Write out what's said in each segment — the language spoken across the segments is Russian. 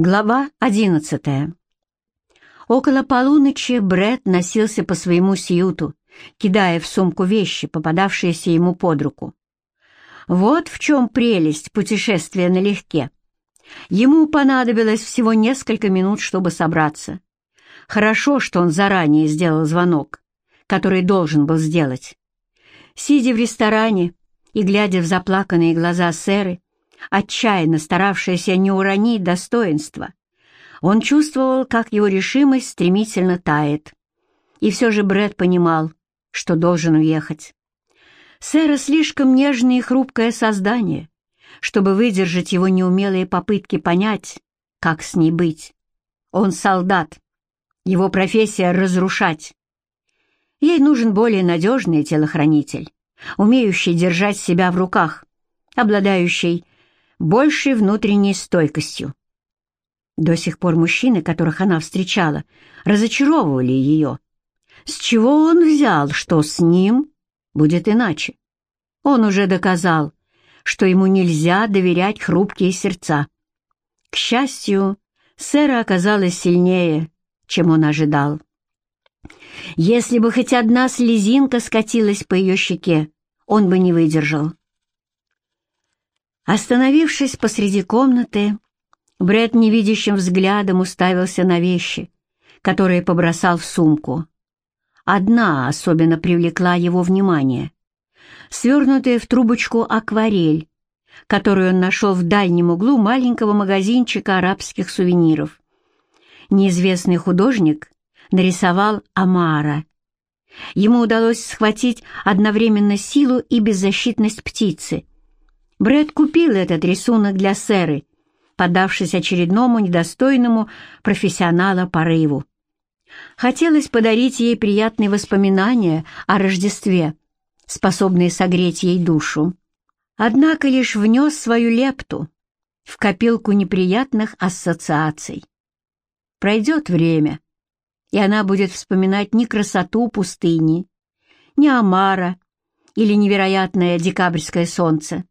Глава одиннадцатая. Около полуночи Бред носился по своему сьюту, кидая в сумку вещи, попадавшиеся ему под руку. Вот в чем прелесть путешествия налегке. Ему понадобилось всего несколько минут, чтобы собраться. Хорошо, что он заранее сделал звонок, который должен был сделать. Сидя в ресторане и глядя в заплаканные глаза сэры, отчаянно старавшаяся не уронить достоинства. Он чувствовал, как его решимость стремительно тает. И все же Брэд понимал, что должен уехать. Сэра слишком нежное и хрупкое создание, чтобы выдержать его неумелые попытки понять, как с ней быть. Он солдат. Его профессия — разрушать. Ей нужен более надежный телохранитель, умеющий держать себя в руках, обладающий большей внутренней стойкостью. До сих пор мужчины, которых она встречала, разочаровывали ее. С чего он взял, что с ним будет иначе? Он уже доказал, что ему нельзя доверять хрупкие сердца. К счастью, Сэра оказалась сильнее, чем он ожидал. Если бы хоть одна слезинка скатилась по ее щеке, он бы не выдержал. Остановившись посреди комнаты, Брэд невидящим взглядом уставился на вещи, которые побросал в сумку. Одна особенно привлекла его внимание. Свернутая в трубочку акварель, которую он нашел в дальнем углу маленького магазинчика арабских сувениров. Неизвестный художник нарисовал Амара. Ему удалось схватить одновременно силу и беззащитность птицы — Брэд купил этот рисунок для Сэры, поддавшись очередному недостойному профессионала порыву. Хотелось подарить ей приятные воспоминания о Рождестве, способные согреть ей душу. Однако лишь внес свою лепту в копилку неприятных ассоциаций. Пройдет время, и она будет вспоминать не красоту пустыни, не Амара или невероятное декабрьское солнце,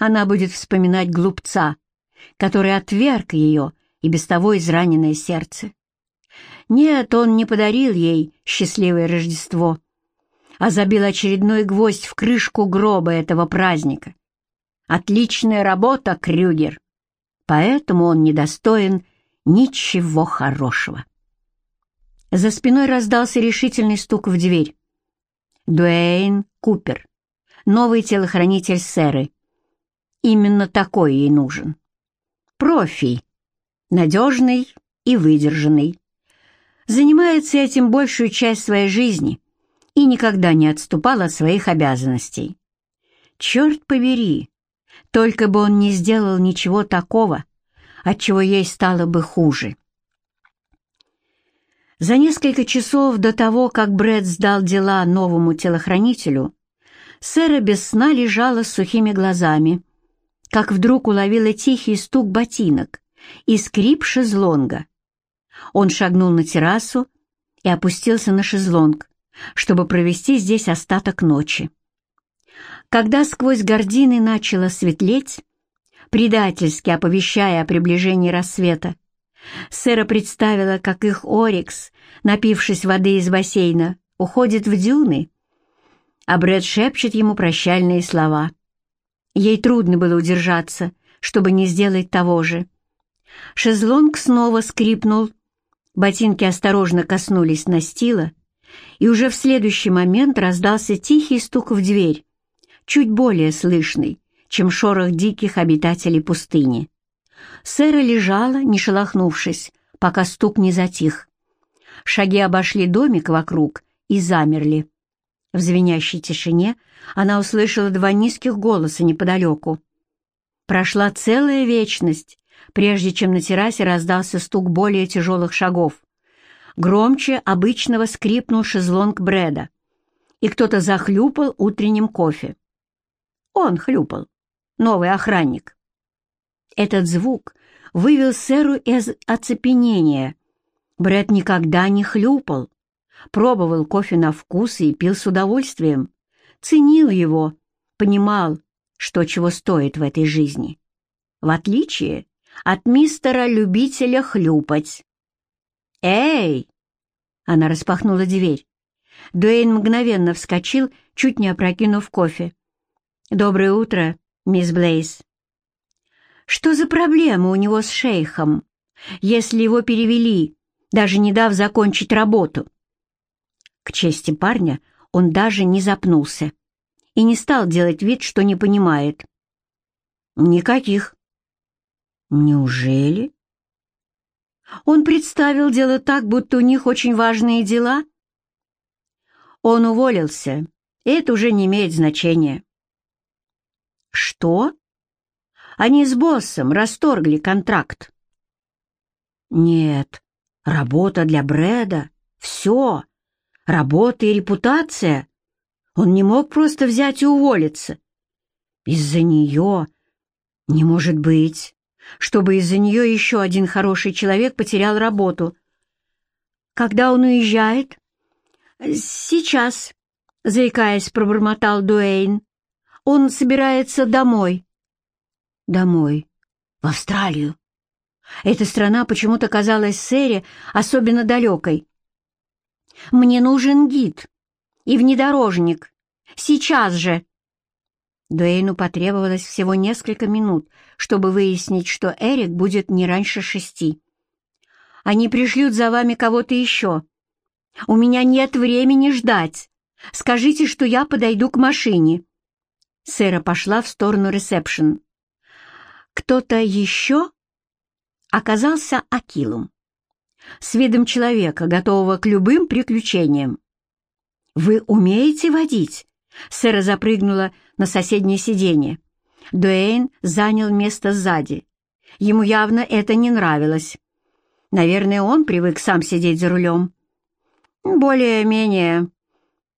она будет вспоминать глупца, который отверг ее и без того израненное сердце. Нет, он не подарил ей счастливое Рождество, а забил очередной гвоздь в крышку гроба этого праздника. Отличная работа, Крюгер. Поэтому он недостоин ничего хорошего. За спиной раздался решительный стук в дверь. Дуэйн Купер, новый телохранитель Сэры, Именно такой ей нужен. Профи, надежный и выдержанный. Занимается этим большую часть своей жизни и никогда не отступал от своих обязанностей. Черт побери, только бы он не сделал ничего такого, от чего ей стало бы хуже. За несколько часов до того, как Брэд сдал дела новому телохранителю, Сэра без сна лежала с сухими глазами, как вдруг уловила тихий стук ботинок и скрип шезлонга. Он шагнул на террасу и опустился на шезлонг, чтобы провести здесь остаток ночи. Когда сквозь гордины начало светлеть, предательски оповещая о приближении рассвета, Сэра представила, как их Орикс, напившись воды из бассейна, уходит в дюны, а Брэд шепчет ему прощальные слова — Ей трудно было удержаться, чтобы не сделать того же. Шезлонг снова скрипнул, ботинки осторожно коснулись настила, и уже в следующий момент раздался тихий стук в дверь, чуть более слышный, чем шорох диких обитателей пустыни. Сэра лежала, не шелохнувшись, пока стук не затих. Шаги обошли домик вокруг и замерли. В звенящей тишине она услышала два низких голоса неподалеку. Прошла целая вечность, прежде чем на террасе раздался стук более тяжелых шагов. Громче обычного скрипнул шезлонг Брэда, и кто-то захлюпал утренним кофе. Он хлюпал, новый охранник. Этот звук вывел сэру из оцепенения. Брэд никогда не хлюпал пробовал кофе на вкус и пил с удовольствием, ценил его, понимал, что чего стоит в этой жизни. В отличие от мистера-любителя хлюпать. «Эй!» Она распахнула дверь. Дуэйн мгновенно вскочил, чуть не опрокинув кофе. «Доброе утро, мисс Блейз». «Что за проблема у него с шейхом, если его перевели, даже не дав закончить работу?» К чести парня он даже не запнулся и не стал делать вид, что не понимает. «Никаких». «Неужели?» Он представил дело так, будто у них очень важные дела. Он уволился, и это уже не имеет значения. Что? Они с боссом расторгли контракт. Нет, работа для Брэда, все, работа и репутация. Он не мог просто взять и уволиться. Из-за нее... Не может быть чтобы из-за нее еще один хороший человек потерял работу. Когда он уезжает? Сейчас, заикаясь, пробормотал Дуэйн. Он собирается домой. Домой. В Австралию. Эта страна почему-то казалась Сэре особенно далекой. «Мне нужен гид и внедорожник. Сейчас же!» Дуэйну потребовалось всего несколько минут, чтобы выяснить, что Эрик будет не раньше шести. «Они пришлют за вами кого-то еще. У меня нет времени ждать. Скажите, что я подойду к машине». Сэра пошла в сторону ресепшн. «Кто-то еще?» Оказался Акилом, с видом человека, готового к любым приключениям. «Вы умеете водить?» Сэра запрыгнула на соседнее сиденье. Дуэйн занял место сзади. Ему явно это не нравилось. Наверное, он привык сам сидеть за рулем. Более-менее.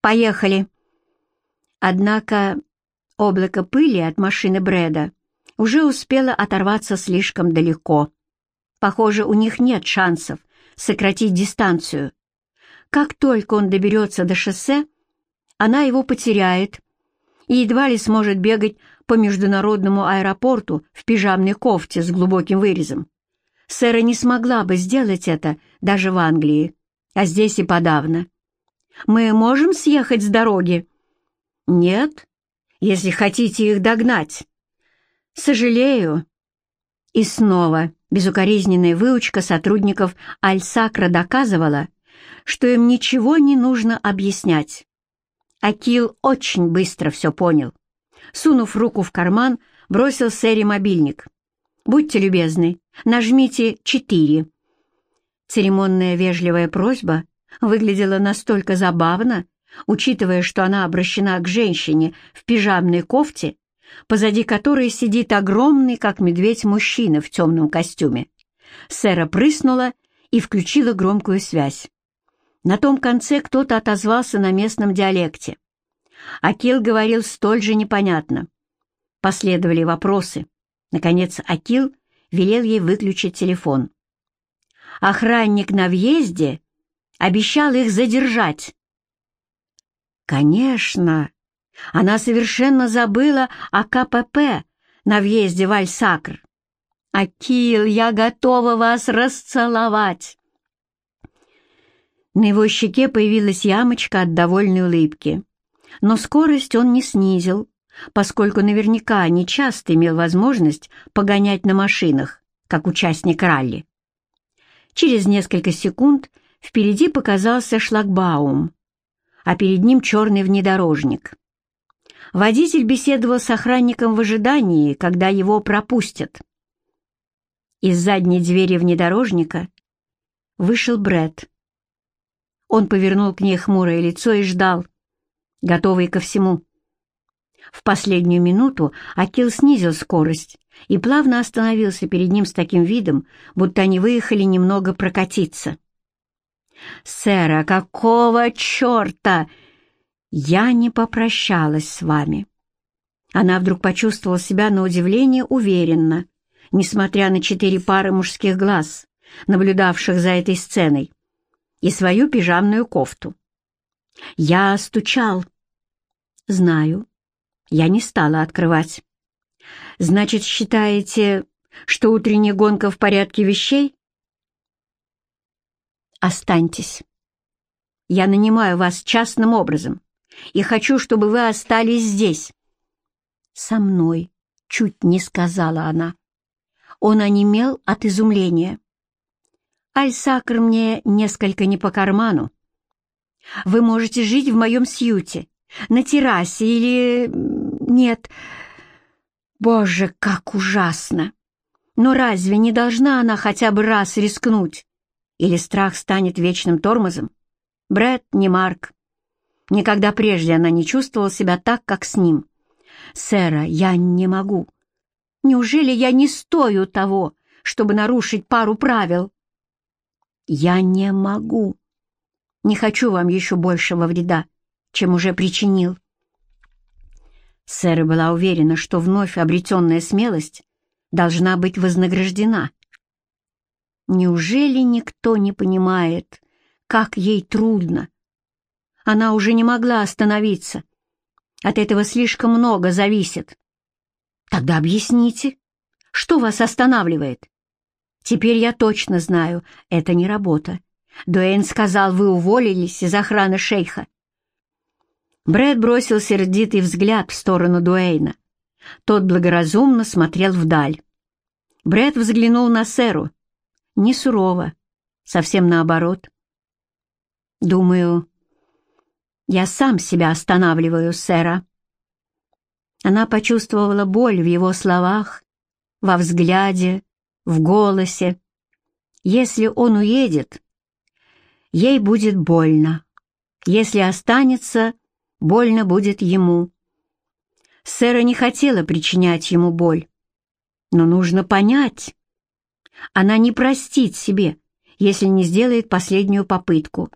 Поехали. Однако облако пыли от машины Брэда уже успело оторваться слишком далеко. Похоже, у них нет шансов сократить дистанцию. Как только он доберется до шоссе, она его потеряет и едва ли сможет бегать по международному аэропорту в пижамной кофте с глубоким вырезом. Сэра не смогла бы сделать это даже в Англии, а здесь и подавно. «Мы можем съехать с дороги?» «Нет, если хотите их догнать». «Сожалею». И снова безукоризненная выучка сотрудников Альсакра доказывала, что им ничего не нужно объяснять. Акил очень быстро все понял. Сунув руку в карман, бросил Сэри мобильник. «Будьте любезны, нажмите «четыре». Церемонная вежливая просьба выглядела настолько забавно, учитывая, что она обращена к женщине в пижамной кофте, позади которой сидит огромный, как медведь, мужчина в темном костюме. Сэра прыснула и включила громкую связь. На том конце кто-то отозвался на местном диалекте. Акил говорил столь же непонятно. Последовали вопросы. Наконец Акил велел ей выключить телефон. Охранник на въезде обещал их задержать. Конечно, она совершенно забыла о КПП на въезде в Альсакр. «Акил, я готова вас расцеловать!» На его щеке появилась ямочка от довольной улыбки. Но скорость он не снизил, поскольку наверняка не часто имел возможность погонять на машинах, как участник ралли. Через несколько секунд впереди показался шлагбаум, а перед ним черный внедорожник. Водитель беседовал с охранником в ожидании, когда его пропустят. Из задней двери внедорожника вышел Бред. Он повернул к ней хмурое лицо и ждал, готовый ко всему. В последнюю минуту Акил снизил скорость и плавно остановился перед ним с таким видом, будто они выехали немного прокатиться. «Сэра, какого черта? Я не попрощалась с вами». Она вдруг почувствовала себя на удивление уверенно, несмотря на четыре пары мужских глаз, наблюдавших за этой сценой и свою пижамную кофту. Я стучал. Знаю. Я не стала открывать. Значит, считаете, что утренняя гонка в порядке вещей? Останьтесь. Я нанимаю вас частным образом и хочу, чтобы вы остались здесь. Со мной, чуть не сказала она. Он онемел от изумления. Альсакр мне несколько не по карману. Вы можете жить в моем сьюте, на террасе или... Нет. Боже, как ужасно! Но разве не должна она хотя бы раз рискнуть? Или страх станет вечным тормозом? Брэд не Марк. Никогда прежде она не чувствовала себя так, как с ним. «Сэра, я не могу. Неужели я не стою того, чтобы нарушить пару правил?» «Я не могу. Не хочу вам еще большего вреда, чем уже причинил». Сэра была уверена, что вновь обретенная смелость должна быть вознаграждена. Неужели никто не понимает, как ей трудно? Она уже не могла остановиться. От этого слишком много зависит. Тогда объясните, что вас останавливает? Теперь я точно знаю, это не работа. Дуэйн сказал, вы уволились из охраны шейха. Брэд бросил сердитый взгляд в сторону Дуэйна. Тот благоразумно смотрел вдаль. Брэд взглянул на Сэру. Не сурово, совсем наоборот. «Думаю, я сам себя останавливаю, сэра». Она почувствовала боль в его словах, во взгляде, в голосе. Если он уедет, ей будет больно. Если останется, больно будет ему. Сэра не хотела причинять ему боль. Но нужно понять. Она не простит себе, если не сделает последнюю попытку.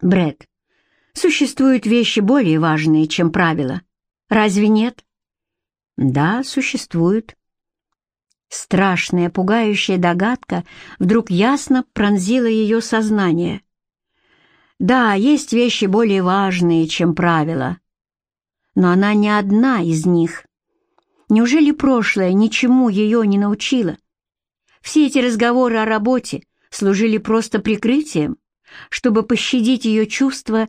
Бред, существуют вещи более важные, чем правила. Разве нет? Да, существуют. Страшная, пугающая догадка вдруг ясно пронзила ее сознание. Да, есть вещи более важные, чем правила. Но она не одна из них. Неужели прошлое ничему ее не научило? Все эти разговоры о работе служили просто прикрытием, чтобы пощадить ее чувства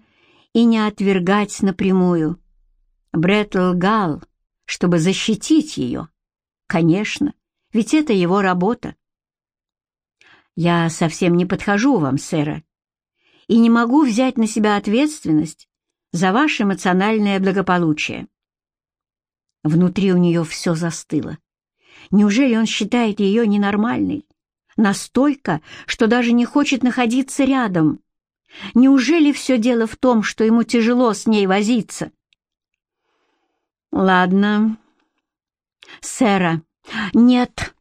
и не отвергать напрямую. Брэд лгал, чтобы защитить ее. Конечно, ведь это его работа. Я совсем не подхожу вам, сэра, и не могу взять на себя ответственность за ваше эмоциональное благополучие. Внутри у нее все застыло. Неужели он считает ее ненормальной? Настолько, что даже не хочет находиться рядом. Неужели все дело в том, что ему тяжело с ней возиться? Ладно. Сэра, нет.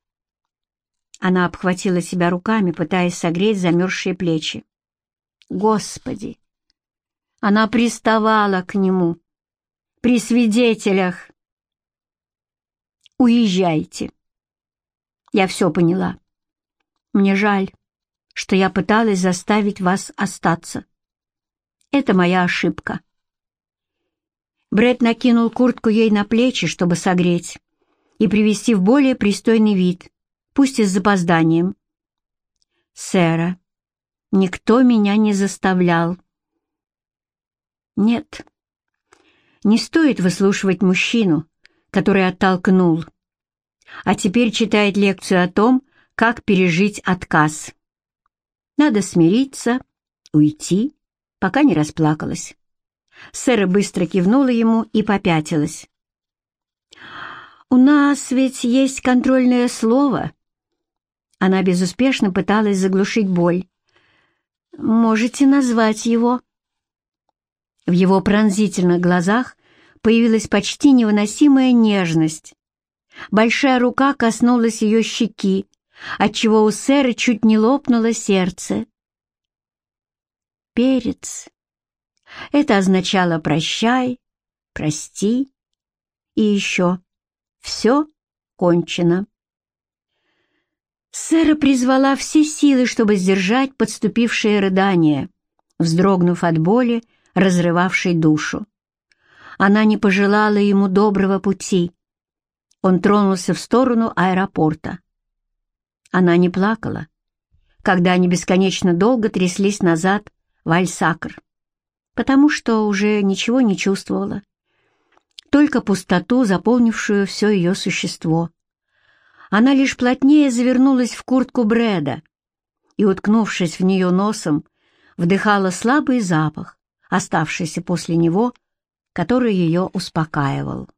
Она обхватила себя руками, пытаясь согреть замерзшие плечи. Господи! Она приставала к нему. При свидетелях. Уезжайте. Я все поняла. Мне жаль, что я пыталась заставить вас остаться. Это моя ошибка. Бред накинул куртку ей на плечи, чтобы согреть и привести в более пристойный вид, пусть и с запозданием. «Сэра, никто меня не заставлял». «Нет, не стоит выслушивать мужчину, который оттолкнул, а теперь читает лекцию о том, как пережить отказ. Надо смириться, уйти, пока не расплакалась. Сэра быстро кивнула ему и попятилась. «У нас ведь есть контрольное слово». Она безуспешно пыталась заглушить боль. «Можете назвать его?» В его пронзительных глазах появилась почти невыносимая нежность. Большая рука коснулась ее щеки, отчего у сэра чуть не лопнуло сердце. Перец. Это означало «прощай», «прости» и еще «все кончено». Сэра призвала все силы, чтобы сдержать подступившее рыдание, вздрогнув от боли, разрывавшей душу. Она не пожелала ему доброго пути. Он тронулся в сторону аэропорта. Она не плакала, когда они бесконечно долго тряслись назад в Альсакр, потому что уже ничего не чувствовала, только пустоту, заполнившую все ее существо. Она лишь плотнее завернулась в куртку Брэда и, уткнувшись в нее носом, вдыхала слабый запах, оставшийся после него, который ее успокаивал.